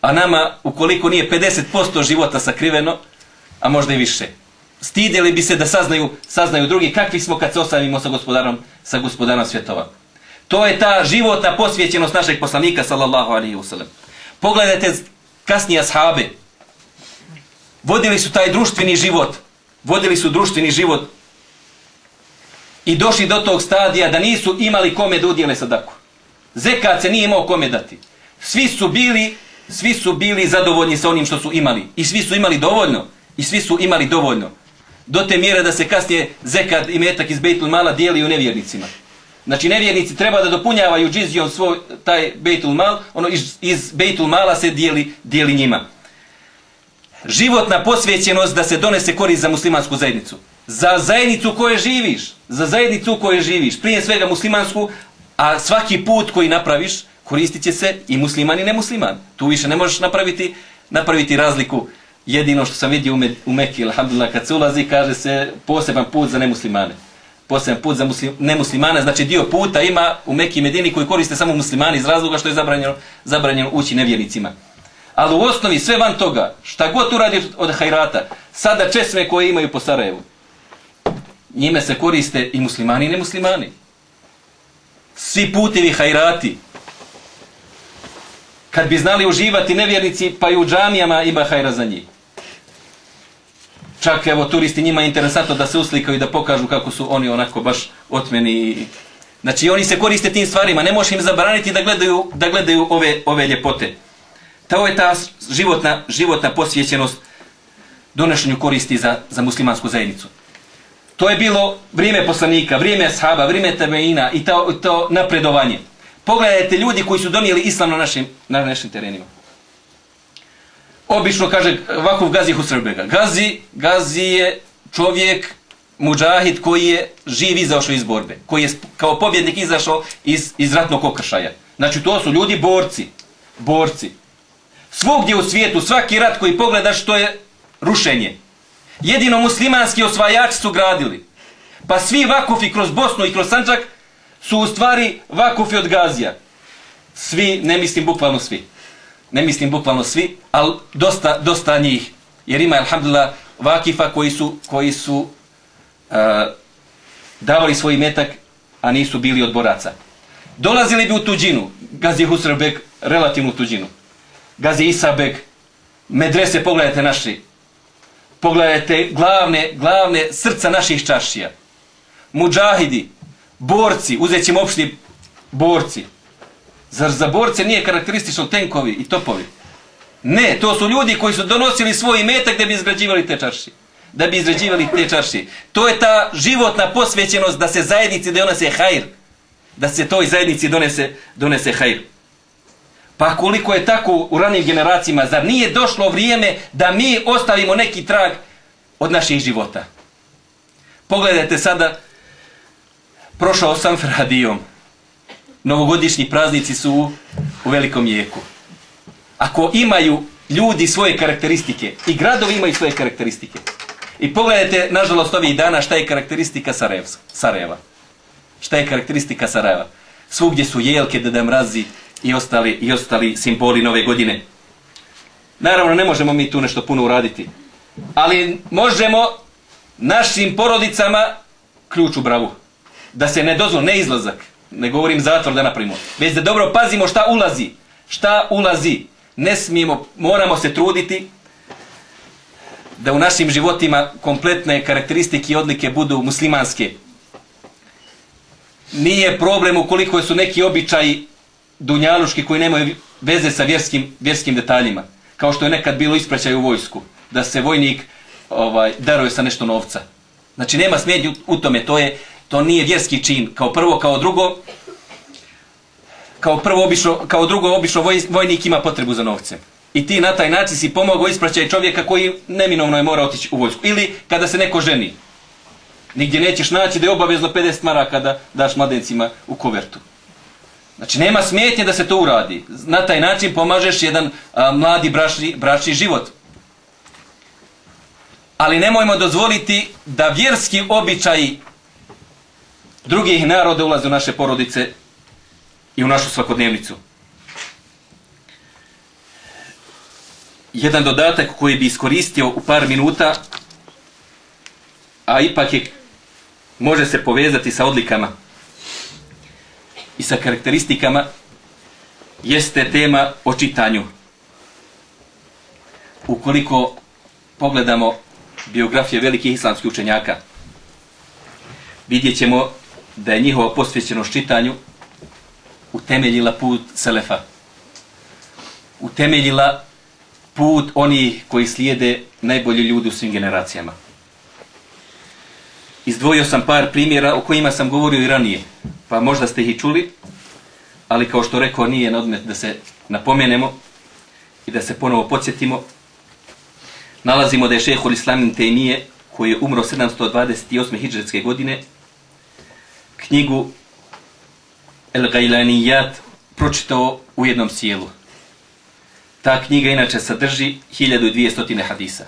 A nama, ukoliko nije 50% života sakriveno, a možda i više, stidjeli bi se da saznaju, saznaju drugi kakvi smo kad se ostavimo sa gospodarom, sa gospodarom svjetova. To je ta životna posvjećenost našeg poslanika sallallahu alaihi wasallam. Pogledajte kasnije ashabe. Vodili su taj društveni život. Vodili su društveni život. I došli do tog stadija da nisu imali kome da udjele sadaku. Zekat se nije imao kome dati. Svi su bili svi su bili zadovoljni sa onim što su imali. I svi su imali dovoljno. I svi su imali dovoljno. Do te mjere da se kasnije zekat i metak iz Bejtul Mala dijeli u nevjernicima. Znači nevjernici treba da dopunjavaju džizijom svoj taj Bejtul Mal, ono iz, iz Bejtul Mala se dijeli, dijeli njima. životna posvećenost da se donese korist za muslimansku zajednicu. Za zajednicu u kojoj živiš, za zajednicu u kojoj živiš, prije svega muslimansku, a svaki put koji napraviš, koristit će se i musliman i nemusliman. Tu više ne možeš napraviti, napraviti razliku. Jedino što sam vidio u, Me, u Mekki, alhamdulillah, kad se ulazi, kaže se poseban put za nemuslimane. Poseban put za muslim, nemuslimane, znači dio puta ima u Mekki i Medini koji koriste samo muslimani iz razloga što je zabranjeno, zabranjeno ući nevjernicima. Ali u osnovi sve van toga, šta god tu radi od hajrata, sada česme koje imaju po Sarajevu, njime se koriste i muslimani i nemuslimani. Svi putevi hajrati, kad bi znali uživati nevjernici, pa i u džamijama ima hajra za njih. Čak evo turisti njima je interesantno da se uslikaju i da pokažu kako su oni onako baš otmeni. Znači oni se koriste tim stvarima, ne možeš im zabraniti da gledaju, da gledaju ove, ove ljepote. To je ta životna, životna posvjećenost donošenju koristi za, za muslimansku zajednicu. To je bilo vrijeme poslanika, vrijeme sahaba, vrijeme tabeina i to, to napredovanje. Pogledajte ljudi koji su donijeli islam na našim, na našim terenima. Obično kaže Vakuf Gazi Husrebega. Gazi, Gazi je čovjek, muđahid koji je živ izašao iz borbe. Koji je kao pobjednik izašao iz, iz ratnog okršaja. Znači to su ljudi borci. Borci. Svugdje u svijetu, svaki rat koji pogledaš, to je rušenje. Jedino muslimanski osvajači su gradili. Pa svi vakufi kroz Bosnu i kroz Sanđak su u stvari vakufi od Gazija. Svi, ne mislim bukvalno svi. Ne mislim bukvalno svi, ali dosta, dosta njih. Jer ima, alhamdulillah, vakifa koji su, koji su uh, davali svoj metak, a nisu bili od boraca. Dolazili bi u tuđinu, Gazi Husrebek, relativnu tuđinu. Gazi Isabek, medrese, pogledajte naši, pogledajte glavne, glavne srca naših čašija. Mujahidi, borci, uzet ćemo opšti borci. Zar za borce nije karakteristično tenkovi i topovi? Ne, to su ljudi koji su donosili svoj imetak da bi izgrađivali te čaršije. Da bi izgrađivali te čaršije. To je ta životna posvećenost da se zajednici donese hajr. Da se toj zajednici donese, donese hajr. Pa koliko je tako u ranim generacijama, zar nije došlo vrijeme da mi ostavimo neki trag od naših života? Pogledajte sada, prošao sam radijom. Novogodišnji praznici su u, u velikom jeku. Ako imaju ljudi svoje karakteristike, i gradovi imaju svoje karakteristike, i pogledajte, nažalost, ovih dana šta je karakteristika Sarajeva. Šta je karakteristika Sarajeva? Svugdje su jelke, deda mrazi, i ostali, i ostali simboli nove godine. Naravno, ne možemo mi tu nešto puno uraditi. Ali možemo našim porodicama ključ u bravu. Da se ne dozvo, ne izlazak. Ne govorim zatvor da napravimo. Već da dobro pazimo šta ulazi. Šta ulazi. Ne smijemo, moramo se truditi da u našim životima kompletne karakteristike i odlike budu muslimanske. Nije problem ukoliko su neki običaji dunjaluški koji nemaju veze sa vjerskim, vjerskim detaljima. Kao što je nekad bilo ispraćaj u vojsku. Da se vojnik ovaj, daruje sa nešto novca. Znači nema smjednju u tome. To, je, to nije vjerski čin. Kao prvo, kao drugo, kao prvo obično, kao drugo obično voj, vojnik ima potrebu za novcem. I ti na taj način si pomogao ispraćaj čovjeka koji neminovno je mora otići u vojsku. Ili kada se neko ženi. Nigdje nećeš naći da je obavezno 50 maraka da daš mladencima u kovertu. Znači, nema smjetnje da se to uradi. Na taj način pomažeš jedan a, mladi bračni, bračni život. Ali nemojmo dozvoliti da vjerski običaji drugih naroda ulaze u naše porodice i u našu svakodnevnicu. Jedan dodatak koji bi iskoristio u par minuta, a ipak je, može se povezati sa odlikama i sa karakteristikama jeste tema o čitanju. Ukoliko pogledamo biografije velikih islamskih učenjaka, vidjet ćemo da je njihova posvećenost čitanju utemeljila put Selefa. Utemeljila put oni koji slijede najbolji ljudi u svim generacijama. Izdvojio sam par primjera o kojima sam govorio i ranije pa možda ste ih i čuli, ali kao što rekao, nije na odmet da se napomenemo i da se ponovo podsjetimo. nalazimo da je šehol Islamin Tejmije, koji je umro 728. hijđarske godine, knjigu El Gajlanijat pročitao u jednom sjelu. Ta knjiga inače sadrži 1200 hadisa.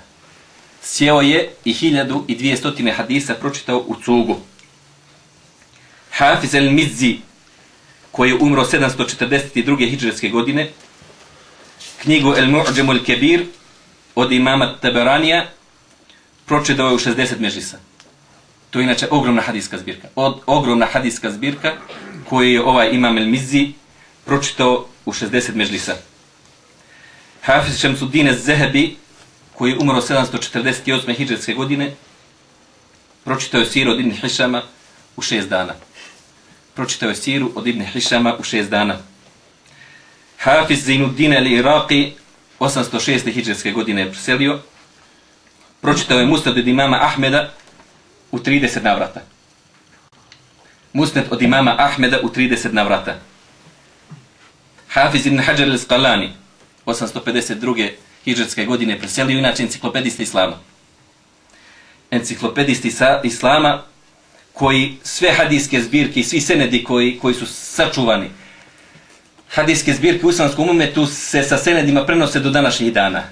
Sjeo je i 1200 hadisa pročitao u cugu. Hafiz el Mizzi, koji je umro 742. hijđarske godine, knjigu El Mu'đemu el Kebir od imama Taberanija pročitao je u 60 mežisa. To je inače ogromna hadijska zbirka. Od, ogromna hadijska zbirka koju je ovaj imam El Mizzi pročitao u 60 mežlisa. Hafiz Šemsuddin Zehebi, koji je umro 748. hijđarske godine, pročitao je siru od Ibn Hišama u 6 dana. Pročitao je siru od Ibn Hišama u 6 dana. Hafiz Zainuddin al-Iraqi 806. hijđarske godine je preselio. Pročitao je Mustad od imama Ahmeda u 30 navrata. Musnad od imama Ahmeda u 30 navrata. Hafiz ibn Hajar al-Sqalani 852 hijđarske godine preselio, inače enciklopedista Islama. Enciklopedisti Islama koji sve hadijske zbirke i svi senedi koji, koji su sačuvani, hadijske zbirke u islamskom umetu se sa senedima prenose do današnjih dana.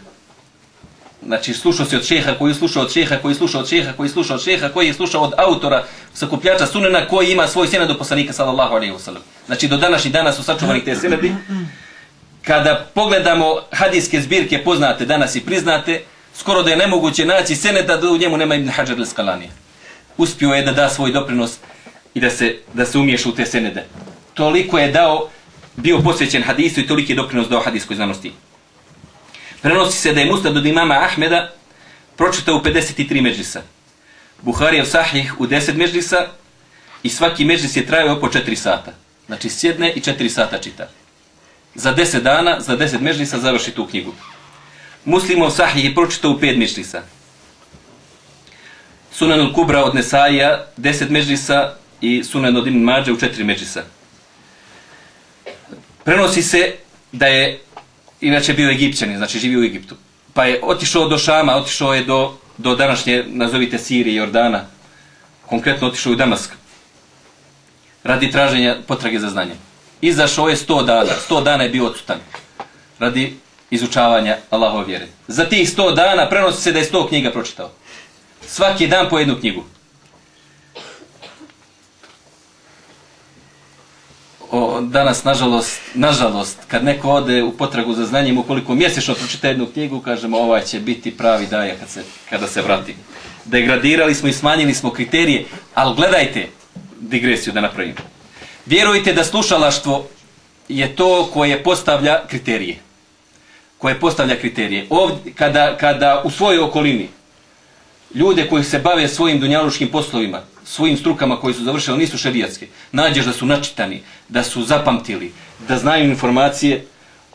Znači, slušao si od šeha, koji je slušao od šeha, koji je slušao od šeha, koji je slušao od šeha, koji je slušao od autora, sakupljača sunena, koji ima svoj sened do poslanika, sallallahu alaihi wa sallam. Znači, do današnjih dana su sačuvani te senedi. Kada pogledamo hadijske zbirke poznate danas i priznate, skoro da je nemoguće naći seneta da u njemu nema Ibn Hajar al-Skalanija. Uspio je da da svoj doprinos i da se, da se umiješa u te senede. Toliko je dao bio posvećen hadisu i toliki je doprinos dao hadijskoj znanosti. Prenosi se da je Mustad od imama Ahmeda pročitao u 53 međlisa. Buharijev sahih u 10 međlisa i svaki međlis je trajao oko 4 sata. Znači sjedne i 4 sata čita. Za 10 dana, za 10 međlisa završi tu knjigu. Muslimov sahih je pročitao u 5 međlisa. Sunan al-Kubra od Nesaija 10 međlisa i Sunan od Ibn Mađe u 4 međlisa. Prenosi se da je inače bio egipćanin, znači živio u Egiptu. Pa je otišao do Šama, otišao je do, do današnje, nazovite Sirije, Jordana. Konkretno otišao u Damask. Radi traženja potrage za znanjem. Izašao je 100 dana. 100 dana je bio odsutan. Radi izučavanja Allahove vjere. Za tih 100 dana prenosi se da je 100 knjiga pročitao. Svaki dan po jednu knjigu. o, danas, nažalost, nažalost, kad neko ode u potragu za znanjem, ukoliko mjesečno pročita jednu knjigu, kažemo ovaj će biti pravi daja kad se, kada se vrati. Degradirali smo i smanjili smo kriterije, ali gledajte digresiju da napravimo. Vjerujte da slušalaštvo je to koje postavlja kriterije. Koje postavlja kriterije. Ovdje, kada, kada u svojoj okolini ljude koji se bave svojim dunjaluškim poslovima, svojim strukama koji su završili, nisu šerijatske, nađeš da su načitani, da su zapamtili, da znaju informacije,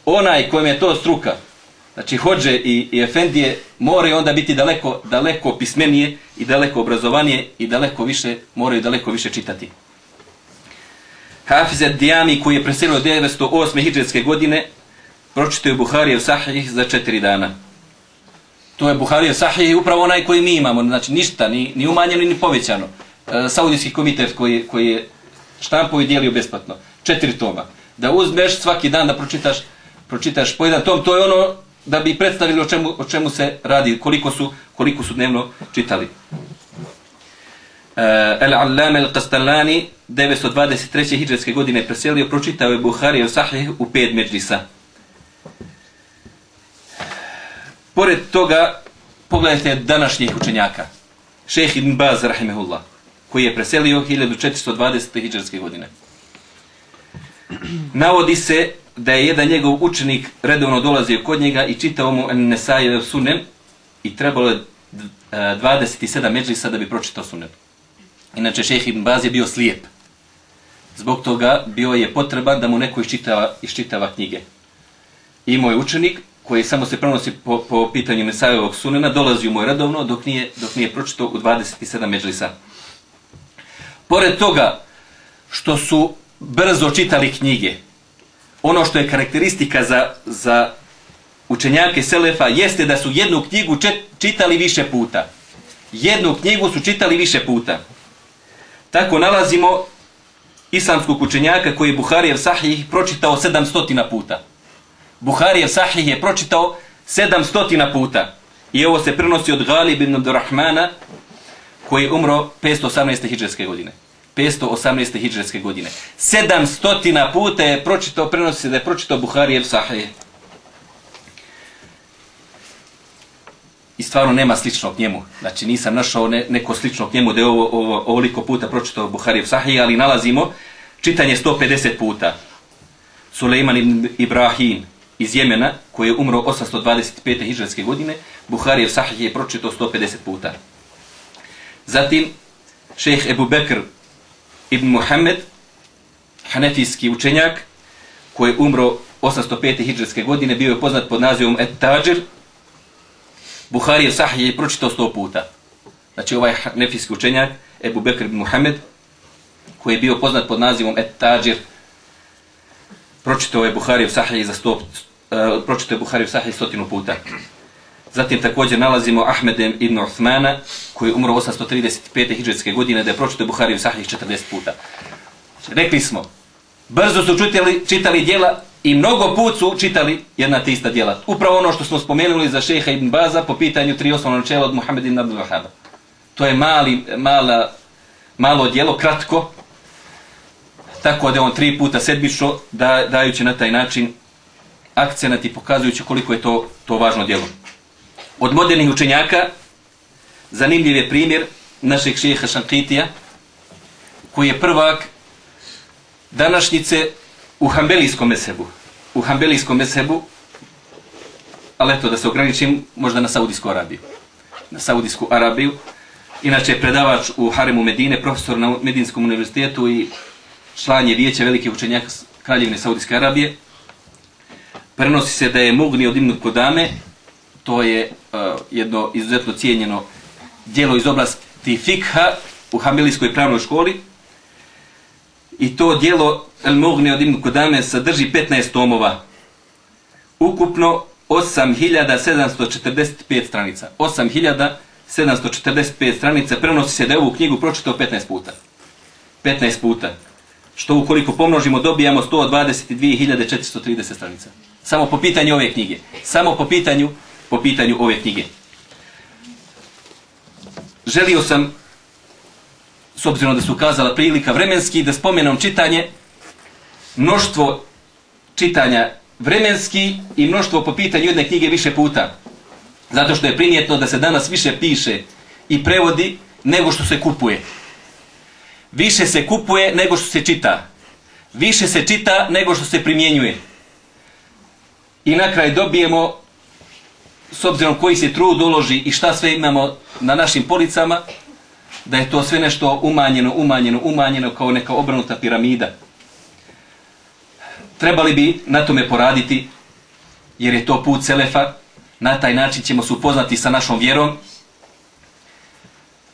onaj kojem je to struka, znači hođe i, i efendije, moraju onda biti daleko, daleko pismenije i daleko obrazovanije i daleko više, moraju daleko više čitati. Hafiz Dijami koji je preselio 908. hijđarske godine, pročitao je Buharijev sahih za četiri dana. To je Buharijev sahih upravo onaj koji mi imamo, znači ništa, ni, ni umanjeno, ni povećano. E, Saudijski komitet koji, koji je štampo i dijelio besplatno. Četiri toma. Da uzmeš svaki dan da pročitaš, pročitaš po jedan tom, to je ono da bi predstavili o čemu, o čemu se radi, koliko su, koliko su dnevno čitali. Eh, Al-Allame al-Qastalani 923. hijđarske godine preselio, pročitao je Buhari el Sahih u pet međlisa. Pored toga, pogledajte današnjih učenjaka. Šejh Ibn Baz, rahimehullah koji je preselio 1420. hijđarske godine. Navodi se da je jedan njegov učenik redovno dolazio kod njega i čitao mu Nesajev sunem i trebalo je eh, 27 međlisa da bi pročitao sunem. Inače, šeheh Ibn Baz je bio slijep. Zbog toga bio je potreban da mu neko iščitava, iščitava knjige. I moj učenik, koji samo se prenosi po, po pitanju Nesajevog sunena, dolazi u moj redovno dok nije, dok nije pročitao u 27 međlisa. Pored toga što su brzo čitali knjige, ono što je karakteristika za, za učenjake Selefa jeste da su jednu knjigu čet, čitali više puta. Jednu knjigu su čitali više puta. Tako nalazimo islamskog učenjaka koji je Buharijev Sahih pročitao 700 puta. Buharijev Sahih je pročitao 700 puta. I ovo se prenosi od Galib ibn Abdurrahmana koji je umro 518. hijđarske godine. 518. hijđarske godine. 700 puta je pročitao, prenosi se da je pročitao Buharijev Sahih. I stvarno nema sličnog njemu. Znači nisam našao ne, neko sličnog njemu da je ovo, ovo, ovoliko puta pročitao Buharijev Sahih, ali nalazimo čitanje 150 puta. Suleiman ibn Ibrahim iz Jemena, koji je umro 825. hijđarske godine, Buharijev Sahih je pročitao 150 puta. Zatim, šejh Ebu Bekr ibn Muhammed, hanefijski učenjak, koji je umro 805. hijđarske godine, bio je poznat pod nazivom Et Buhari je Sahih je pročitao 100 puta. Znači ovaj nefijski učenjak, Ebu Bekr ibn Muhammed, koji je bio poznat pod nazivom Et Tađir, pročitao je Buharijev Sahih za 100, uh, eh, pročitao je Buharijev Sahih stotinu puta. Zatim također nalazimo Ahmed ibn Uthmana, koji je umro 835. hijđetske godine, da je pročitao Buharijev Sahih 40 puta. Rekli smo, brzo su čitali, čitali dijela i mnogo put su čitali jedna te ista djela. Upravo ono što smo spomenuli za šeha ibn Baza po pitanju tri osnovna načela od Muhammed ibn Abdul Wahaba. To je mali, mala, malo djelo, kratko, tako da je on tri puta sedmično, da, dajući na taj način akcenat i pokazujući koliko je to, to važno djelo. Od modernih učenjaka zanimljiv je primjer našeg šeha Šankitija, koji je prvak današnjice u Hambelijskom mesebu. U Hambelijskom mesebu, ali eto da se ograničim možda na Saudijsku Arabiju. Na Saudijsku Arabiju. Inače je predavač u Haremu Medine, profesor na Medinskom univerzitetu i član je vijeća velike učenjaka Kraljevine Saudijske Arabije. Prenosi se da je Mugni od Ibnu Kodame, to je uh, jedno izuzetno cijenjeno dijelo iz oblasti fikha u Hamilijskoj pravnoj školi. I to dijelo El Mugni od Ibn Kodame sadrži 15 tomova. Ukupno 8745 stranica. 8745 stranica prenosi se da je ovu knjigu pročitao 15 puta. 15 puta što ukoliko pomnožimo dobijamo 122.430 stranica. Samo po pitanju ove knjige. Samo po pitanju, po pitanju ove knjige. Želio sam, s obzirom da su ukazala prilika vremenski, da spomenom čitanje, mnoštvo čitanja vremenski i mnoštvo po pitanju jedne knjige više puta. Zato što je primjetno da se danas više piše i prevodi nego što se kupuje više se kupuje nego što se čita. Više se čita nego što se primjenjuje. I na kraj dobijemo, s obzirom koji se trud uloži i šta sve imamo na našim policama, da je to sve nešto umanjeno, umanjeno, umanjeno kao neka obrnuta piramida. Trebali bi na tome poraditi, jer je to put Selefa, na taj način ćemo se upoznati sa našom vjerom,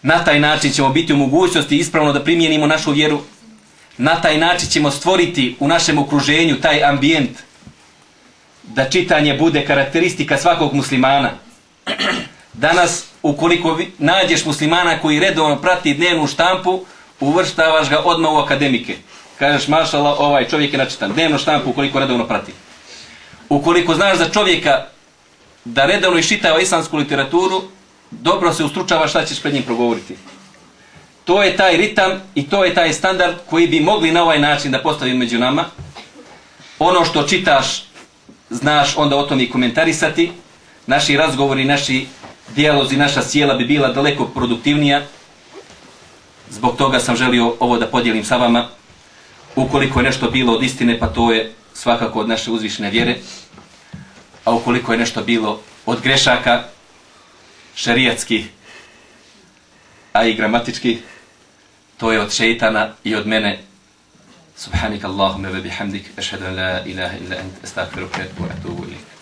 Na taj način ćemo biti u mogućnosti ispravno da primijenimo našu vjeru. Na taj način ćemo stvoriti u našem okruženju taj ambijent da čitanje bude karakteristika svakog muslimana. Danas, ukoliko nađeš muslimana koji redovno prati dnevnu štampu, uvrštavaš ga odmah u akademike. Kažeš, mašala, ovaj čovjek je načitan. Dnevnu štampu ukoliko redovno prati. Ukoliko znaš za čovjeka da redovno iščitava islamsku literaturu, dobro se ustručava šta ćeš pred njim progovoriti. To je taj ritam i to je taj standard koji bi mogli na ovaj način da postavimo među nama. Ono što čitaš, znaš onda o tom i komentarisati. Naši razgovori, naši dijalozi, naša sjela bi bila daleko produktivnija. Zbog toga sam želio ovo da podijelim sa vama. Ukoliko je nešto bilo od istine, pa to je svakako od naše uzvišene vjere. A ukoliko je nešto bilo od grešaka, šerijatskih, a i gramatički, to je od šeitana i od mene. Subhanik Allahumma wa bihamdik, ashhadu an la ilaha illa ant, astaghfiruka wa atubu ilik.